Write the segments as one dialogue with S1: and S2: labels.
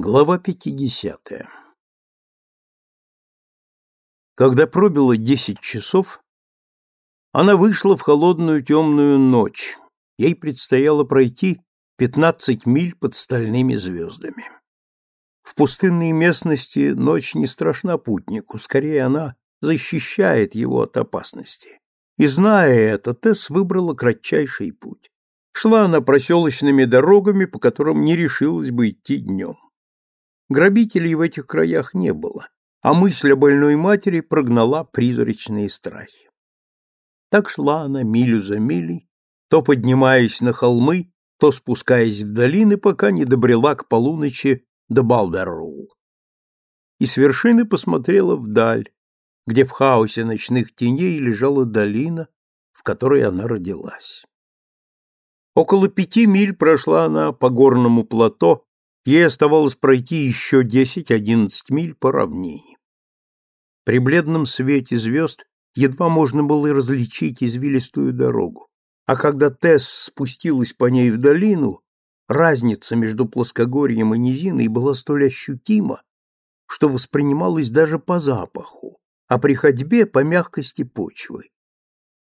S1: Глава пятидесятая Когда пробило десять часов, она вышла в холодную темную ночь. Ей предстояло пройти пятнадцать миль под стальными звездами. В пустынной местности ночь не страшна путнику, скорее она защищает его от опасности. И зная это, Тесс выбрала кратчайший путь. Шла она проселочными дорогами, по которым не решилась бы идти днем. Грабителей в этих краях не было, а мысль о больной матери прогнала призрачные страхи. Так шла она милю за милей, то поднимаясь на холмы, то спускаясь в долины, пока не добрела к полуночи до Балдерроу. И с вершины посмотрела вдаль, где в хаосе ночных теней лежала долина, в которой она родилась. Около пяти миль прошла она по горному плато, ей оставалось пройти еще десять-одиннадцать миль по равнине. При бледном свете звезд едва можно было различить извилистую дорогу, а когда Тесс спустилась по ней в долину, разница между плоскогорьем и низиной была столь ощутима, что воспринималась даже по запаху, а при ходьбе по мягкости почвы.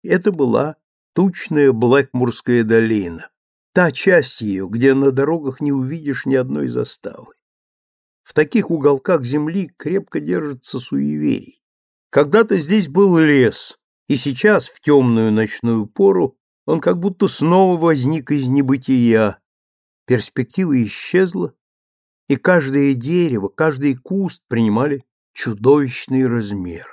S1: Это была тучная Блэкмурская долина, та часть ее, где на дорогах не увидишь ни одной заставы. В таких уголках земли крепко держится суеверий. Когда-то здесь был лес, и сейчас, в темную ночную пору, он как будто снова возник из небытия. Перспектива исчезла, и каждое дерево, каждый куст принимали чудовищный размер.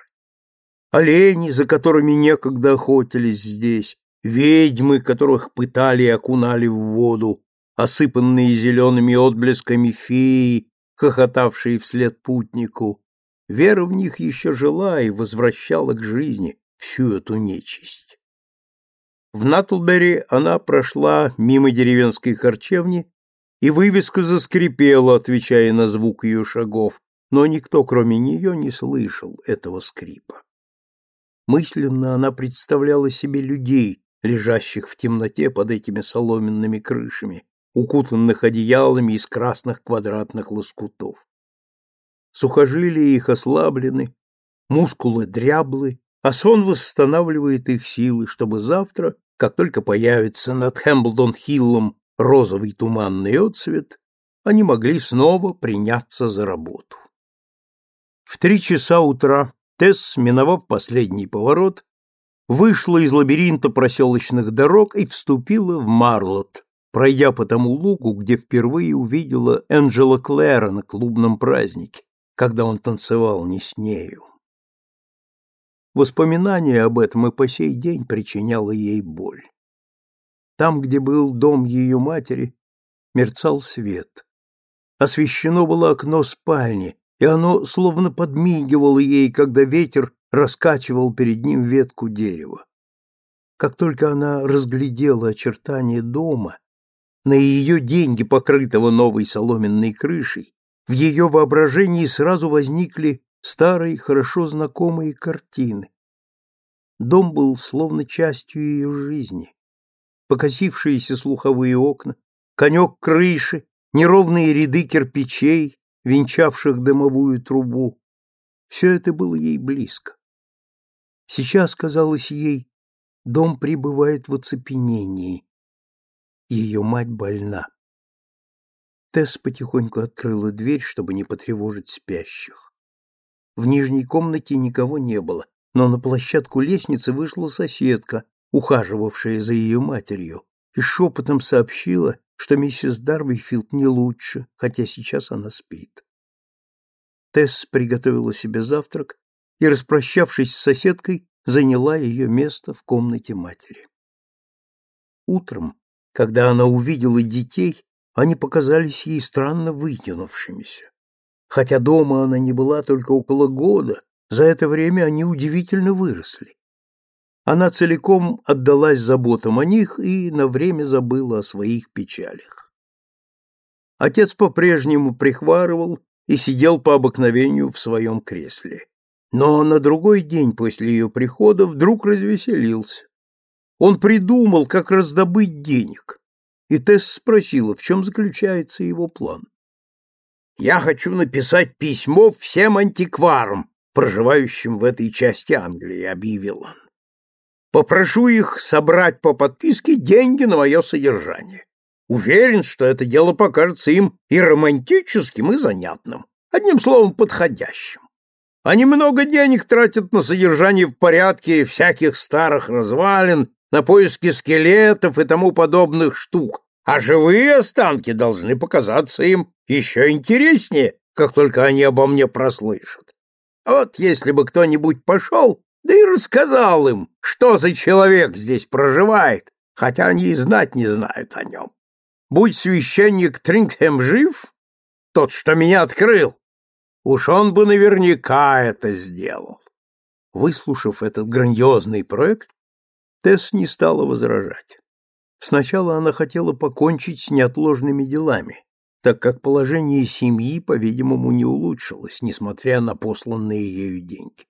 S1: Олени, за которыми некогда охотились здесь, ведьмы, которых пытали и окунали в воду, осыпанные зелеными отблесками феи, хохотавшие вслед путнику. Вера в них еще жила и возвращала к жизни всю эту нечисть. В Натлбери она прошла мимо деревенской харчевни, и вывеска заскрипела, отвечая на звук ее шагов, но никто, кроме нее, не слышал этого скрипа. Мысленно она представляла себе людей, лежащих в темноте под этими соломенными крышами, укутанных одеялами из красных квадратных лоскутов. Сухожилия их ослаблены, мускулы дряблы, а сон восстанавливает их силы, чтобы завтра, как только появится над Хэмблдон-Хиллом розовый туманный отцвет, они могли снова приняться за работу. В три часа утра Тесс, миновав последний поворот, вышла из лабиринта проселочных дорог и вступила в Марлот, пройдя по тому лугу, где впервые увидела Энджела Клэра на клубном празднике, когда он танцевал не с нею. Воспоминание об этом и по сей день причиняло ей боль. Там, где был дом ее матери, мерцал свет. Освещено было окно спальни, и оно словно подмигивало ей, когда ветер раскачивал перед ним ветку дерева. Как только она разглядела очертания дома, на ее деньги, покрытого новой соломенной крышей, в ее воображении сразу возникли старые, хорошо знакомые картины. Дом был словно частью ее жизни. Покосившиеся слуховые окна, конек крыши, неровные ряды кирпичей, венчавших дымовую трубу. Все это было ей близко. Сейчас, казалось ей, дом пребывает в оцепенении. Ее мать больна. Тесс потихоньку открыла дверь, чтобы не потревожить спящих. В нижней комнате никого не было, но на площадку лестницы вышла соседка, ухаживавшая за ее матерью, и шепотом сообщила, что миссис Дарбифилд не лучше, хотя сейчас она спит. Тесс приготовила себе завтрак и, распрощавшись с соседкой, заняла ее место в комнате матери. Утром, когда она увидела детей, они показались ей странно вытянувшимися. Хотя дома она не была только около года, за это время они удивительно выросли. Она целиком отдалась заботам о них и на время забыла о своих печалях. Отец по-прежнему прихварывал и сидел по обыкновению в своем кресле. Но на другой день после ее прихода вдруг развеселился. Он придумал, как раздобыть денег, и Тесс спросила, в чем заключается его план. Я хочу написать письмо всем антикварам, проживающим в этой части Англии, объявил он. Попрошу их собрать по подписке деньги на мое содержание. Уверен, что это дело покажется им и романтическим, и занятным, одним словом, подходящим. Они много денег тратят на содержание в порядке всяких старых развалин, на поиски скелетов и тому подобных штук, а живые останки должны показаться им еще интереснее, как только они обо мне прослышат. Вот если бы кто-нибудь пошел, да и рассказал им, что за человек здесь проживает, хотя они и знать не знают о нем. Будь священник Трингхэм жив, тот, что меня открыл, уж он бы наверняка это сделал. Выслушав этот грандиозный проект, Тесс не стала возражать. Сначала она хотела покончить с неотложными делами, так как положение семьи, по-видимому, не улучшилось, несмотря на посланные ею деньги.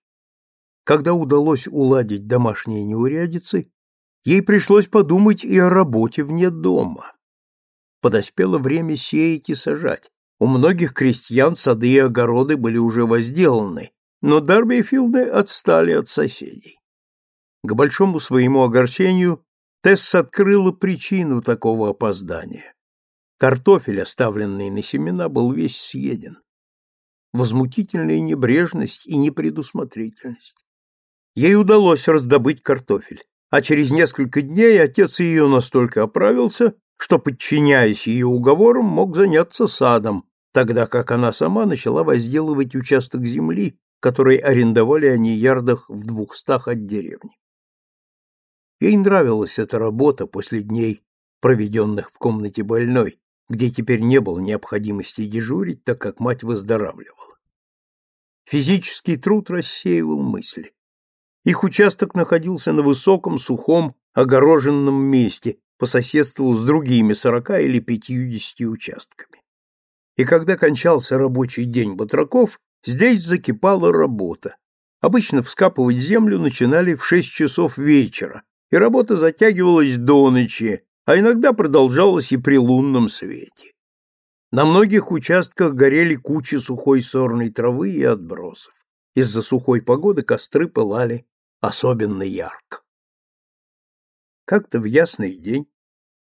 S1: Когда удалось уладить домашние неурядицы, ей пришлось подумать и о работе вне дома. Подоспело время сеять и сажать. У многих крестьян сады и огороды были уже возделаны, но Дарбифилды отстали от соседей. К большому своему огорчению Тесс открыла причину такого опоздания. Картофель, оставленный на семена, был весь съеден. Возмутительная небрежность и непредусмотрительность. Ей удалось раздобыть картофель, а через несколько дней отец ее настолько оправился, что, подчиняясь ее уговорам, мог заняться садом, тогда как она сама начала возделывать участок земли, который арендовали они ярдах в двухстах от деревни. Ей нравилась эта работа после дней, проведенных в комнате больной, где теперь не было необходимости дежурить, так как мать выздоравливала. Физический труд рассеивал мысли. Их участок находился на высоком, сухом, огороженном месте по соседству с другими сорока или пятьюдесятью участками. И когда кончался рабочий день батраков, здесь закипала работа. Обычно вскапывать землю начинали в шесть часов вечера, и работа затягивалась до ночи, а иногда продолжалась и при лунном свете. На многих участках горели кучи сухой сорной травы и отбросов. Из-за сухой погоды костры пылали особенно ярко. Как-то в ясный день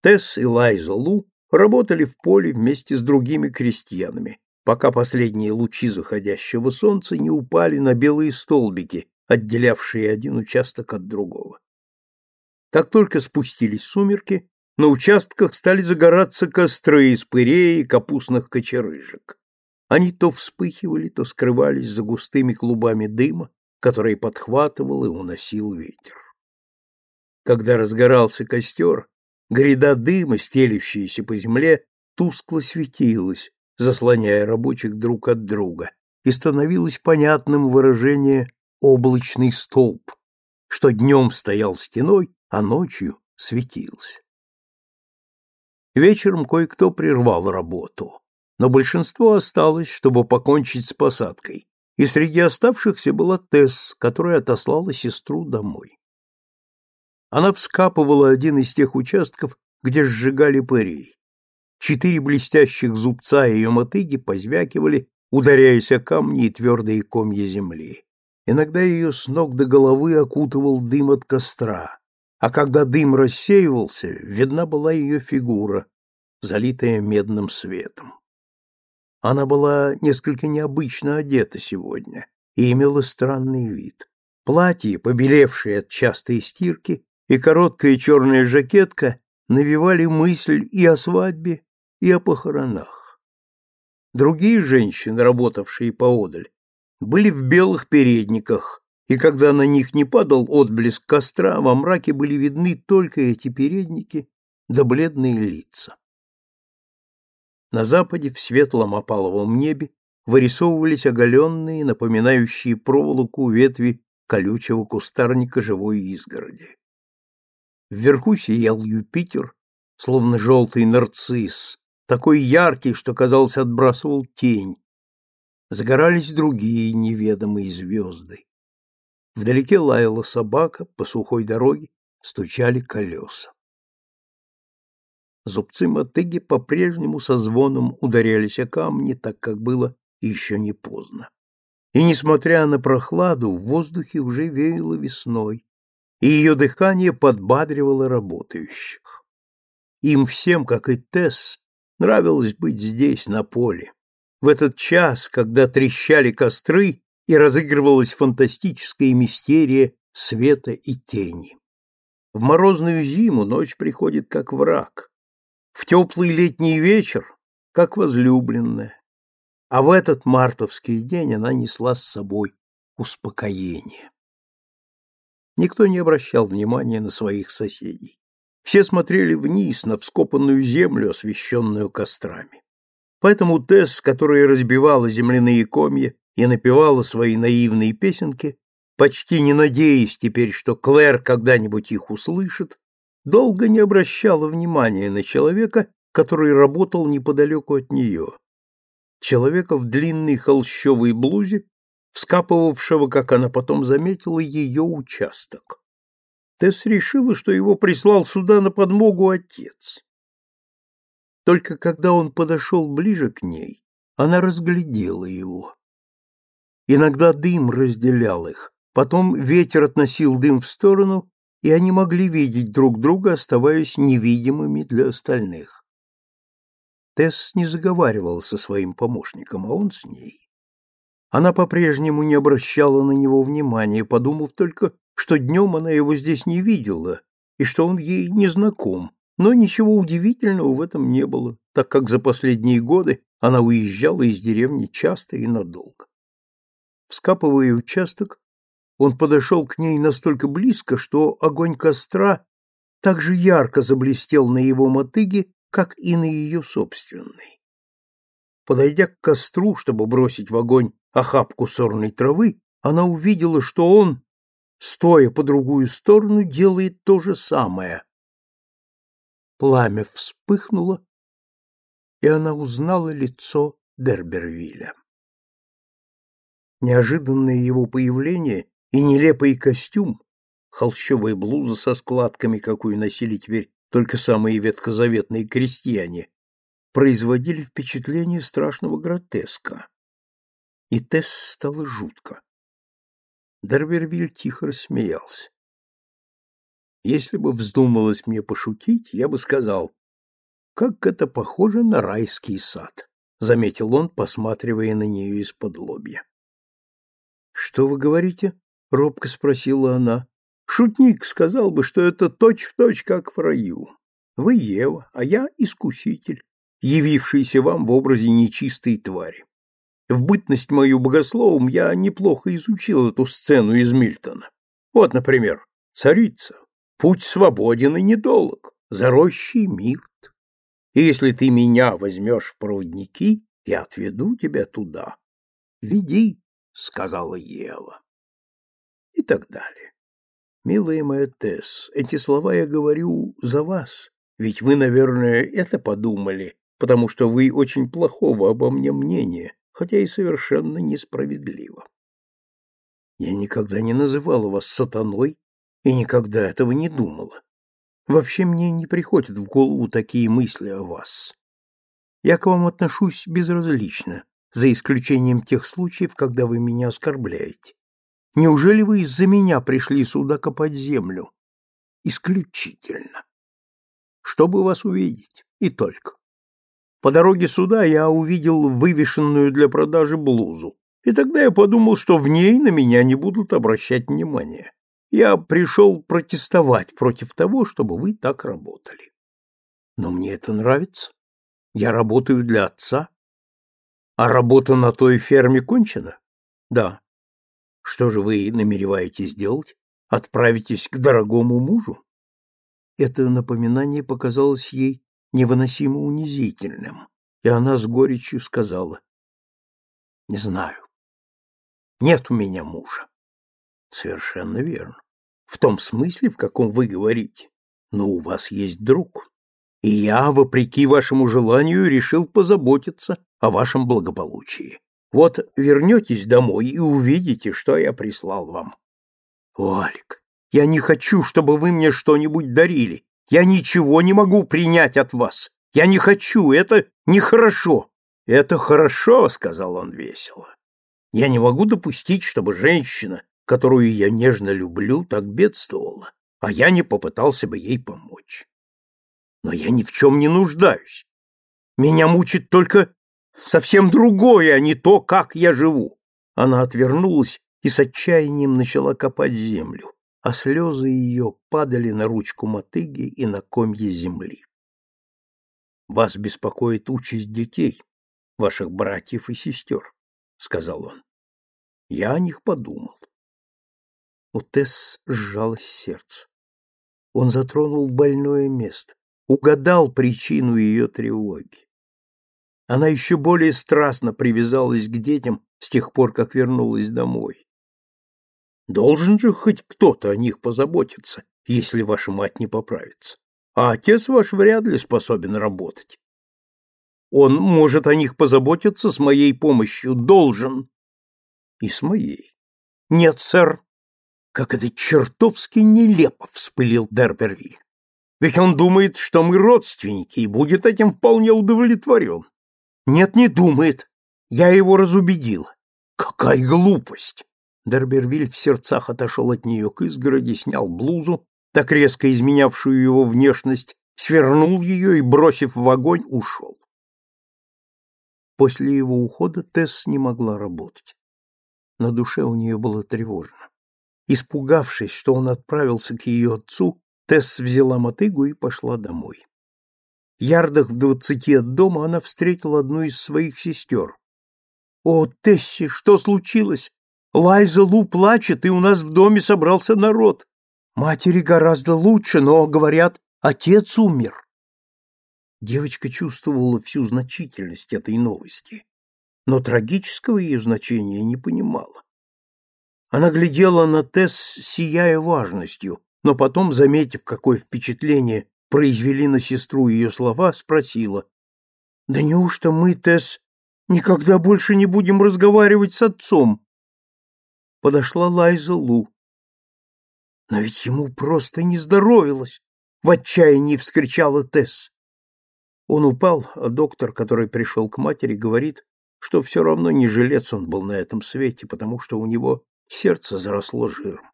S1: Тесс и Лайза Лу работали в поле вместе с другими крестьянами, пока последние лучи заходящего солнца не упали на белые столбики, отделявшие один участок от другого. Как только спустились сумерки, на участках стали загораться костры из пырей и капустных кочерыжек. Они то вспыхивали, то скрывались за густыми клубами дыма, который подхватывал и уносил ветер. Когда разгорался костер, гряда дыма, стелющаяся по земле, тускло светилась, заслоняя рабочих друг от друга, и становилось понятным выражение «облачный столб», что днем стоял стеной, а ночью светился. Вечером кое-кто прервал работу, но большинство осталось, чтобы покончить с посадкой, и среди оставшихся была Тесс, которая отослала сестру домой. Она вскапывала один из тех участков, где сжигали пырей. Четыре блестящих зубца ее мотыги позвякивали, ударяясь о камни и твердые комья земли. Иногда ее с ног до головы окутывал дым от костра, а когда дым рассеивался, видна была ее фигура, залитая медным светом. Она была несколько необычно одета сегодня и имела странный вид. Платье, побелевшее от частой стирки, и короткая черная жакетка навевали мысль и о свадьбе, и о похоронах. Другие женщины, работавшие поодаль, были в белых передниках, и когда на них не падал отблеск костра, во мраке были видны только эти передники да бледные лица. На западе в светлом опаловом небе вырисовывались оголенные, напоминающие проволоку ветви колючего кустарника живой изгороди. Вверху сиял Юпитер, словно желтый нарцисс, такой яркий, что, казалось, отбрасывал тень. Загорались другие неведомые звезды. Вдалеке лаяла собака, по сухой дороге стучали колеса. Зубцы мотыги по-прежнему со звоном ударялись о камни, так как было еще не поздно. И, несмотря на прохладу, в воздухе уже веяло весной, и ее дыхание подбадривало работающих. Им всем, как и Тесс, нравилось быть здесь, на поле, в этот час, когда трещали костры и разыгрывалась фантастическая мистерия света и тени. В морозную зиму ночь приходит как враг, в теплый летний вечер как возлюбленная, а в этот мартовский день она несла с собой успокоение. Никто не обращал внимания на своих соседей. Все смотрели вниз на вскопанную землю, освещенную кострами. Поэтому Тесс, которая разбивала земляные комья и напевала свои наивные песенки, почти не надеясь теперь, что Клэр когда-нибудь их услышит, долго не обращала внимания на человека, который работал неподалеку от нее. Человека в длинной холщовой блузе, вскапывавшего, как она потом заметила, ее участок. Тесс решила, что его прислал сюда на подмогу отец. Только когда он подошел ближе к ней, она разглядела его. Иногда дым разделял их, потом ветер относил дым в сторону, и они могли видеть друг друга, оставаясь невидимыми для остальных. Тесс не заговаривал со своим помощником, а он с ней. Она по-прежнему не обращала на него внимания, подумав только, что днем она его здесь не видела и что он ей не знаком, но ничего удивительного в этом не было, так как за последние годы она уезжала из деревни часто и надолго. Вскапывая участок, он подошел к ней настолько близко, что огонь костра так же ярко заблестел на его мотыге, как и на ее собственной. Подойдя к костру, чтобы бросить в огонь охапку сорной травы, она увидела, что он, стоя по другую сторону, делает то же самое. Пламя вспыхнуло, и она узнала лицо Дербервиля. Неожиданное его появление и нелепый костюм, холщовая блуза со складками, какую носили теперь только самые ветхозаветные крестьяне, производили впечатление страшного гротеска и Тесс стало жутко. Дербервиль тихо рассмеялся. Если бы вздумалось мне пошутить, я бы сказал, как это похоже на райский сад, заметил он, посматривая на нее из-под лобья. Что вы говорите? робко спросила она. Шутник сказал бы, что это точь-в-точь, точь, как в раю. Вы Ева, а я искуситель, явившийся вам в образе нечистой твари. В бытность мою богословом я неплохо изучил эту сцену из Мильтона. Вот, например, царица. Путь свободен и недолг, за рощей мирт. И если ты меня возьмешь в проводники, я отведу тебя туда. Веди, — сказала Ева. И так далее. Милая моя Тесс, эти слова я говорю за вас, ведь вы, наверное, это подумали, потому что вы очень плохого обо мне мнения, хотя и совершенно несправедливо. Я никогда не называла вас сатаной и никогда этого не думала. Вообще мне не приходят в голову такие мысли о вас. Я к вам отношусь безразлично, за исключением тех случаев, когда вы меня оскорбляете. Неужели вы из-за меня пришли сюда копать землю? Исключительно. Чтобы вас увидеть, и только. По дороге сюда я увидел вывешенную для продажи блузу, и тогда я подумал, что в ней на меня не будут обращать внимания. Я пришел протестовать против того, чтобы вы так работали. Но мне это нравится. Я работаю для отца. А работа на той ферме кончена? Да. Что же вы намереваетесь делать? Отправитесь к дорогому мужу? Это напоминание показалось ей невыносимо унизительным, и она с горечью сказала, «Не знаю. Нет у меня мужа». «Совершенно верно. В том смысле, в каком вы говорите. Но у вас есть друг, и я, вопреки вашему желанию, решил позаботиться о вашем благополучии. Вот вернетесь домой и увидите, что я прислал вам. О, я не хочу, чтобы вы мне что-нибудь дарили. Я ничего не могу принять от вас. Я не хочу, это нехорошо. Это хорошо, сказал он весело. Я не могу допустить, чтобы женщина, которую я нежно люблю, так бедствовала, а я не попытался бы ей помочь. Но я ни в чем не нуждаюсь. Меня мучит только совсем другое, а не то, как я живу. Она отвернулась и с отчаянием начала копать землю, а слезы ее падали на ручку мотыги и на комья земли. «Вас беспокоит участь детей, ваших братьев и сестер», — сказал он. Я о них подумал. У Тесс сжалось сердце. Он затронул больное место, угадал причину ее тревоги. Она еще более страстно привязалась к детям с тех пор, как вернулась домой. Должен же хоть кто-то о них позаботиться, если ваша мать не поправится. А отец ваш вряд ли способен работать. Он может о них позаботиться с моей помощью, должен. И с моей. Нет, сэр. Как это чертовски нелепо, вспылил Дербервиль. Ведь он думает, что мы родственники, и будет этим вполне удовлетворен. Нет, не думает. Я его разубедил. Какая глупость! Дербервиль в сердцах отошел от нее к изгороди, снял блузу, так резко изменявшую его внешность, свернул ее и, бросив в огонь, ушел. После его ухода Тесс не могла работать. На душе у нее было тревожно. Испугавшись, что он отправился к ее отцу, Тесс взяла мотыгу и пошла домой. Ярдах в двадцати от дома она встретила одну из своих сестер, «О, Тесси, что случилось? Лайза Лу плачет, и у нас в доме собрался народ. Матери гораздо лучше, но, говорят, отец умер». Девочка чувствовала всю значительность этой новости, но трагического ее значения не понимала. Она глядела на Тесс, сияя важностью, но потом, заметив, какое впечатление произвели на сестру ее слова, спросила, «Да неужто мы, Тесс, Никогда больше не будем разговаривать с отцом. Подошла Лайза Лу. Но ведь ему просто не здоровилось, в отчаянии вскричала Тесс. Он упал, а доктор, который пришел к матери, говорит, что все равно не жилец он был на этом свете, потому что у него сердце заросло жиром.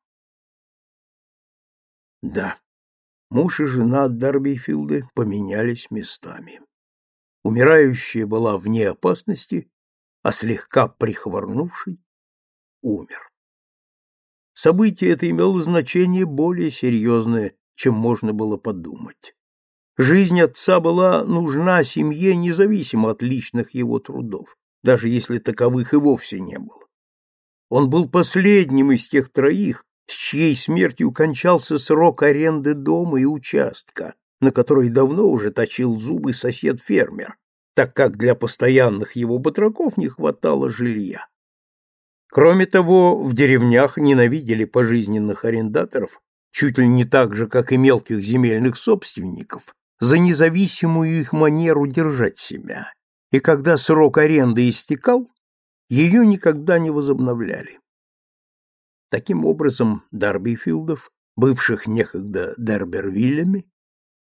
S1: Да, муж и жена Дарбифилды поменялись местами. Умирающая была вне опасности, а слегка прихворнувший умер. Событие это имело значение более серьезное, чем можно было подумать. Жизнь отца была нужна семье независимо от личных его трудов, даже если таковых и вовсе не было. Он был последним из тех троих, с чьей смертью кончался срок аренды дома и участка, на которой давно уже точил зубы сосед-фермер, так как для постоянных его батраков не хватало жилья. Кроме того, в деревнях ненавидели пожизненных арендаторов чуть ли не так же, как и мелких земельных собственников, за независимую их манеру держать себя. И когда срок аренды истекал, ее никогда не возобновляли. Таким образом, Дарбифилдов, бывших некогда Дербервиллями,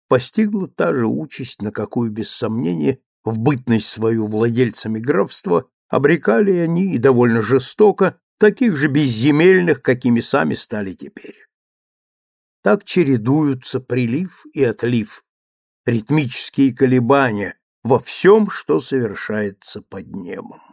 S1: постигла та же участь, на какую, без сомнения, в бытность свою владельцами графства обрекали они, и довольно жестоко, таких же безземельных, какими сами стали теперь. Так чередуются прилив и отлив, ритмические колебания во всем, что совершается под небом.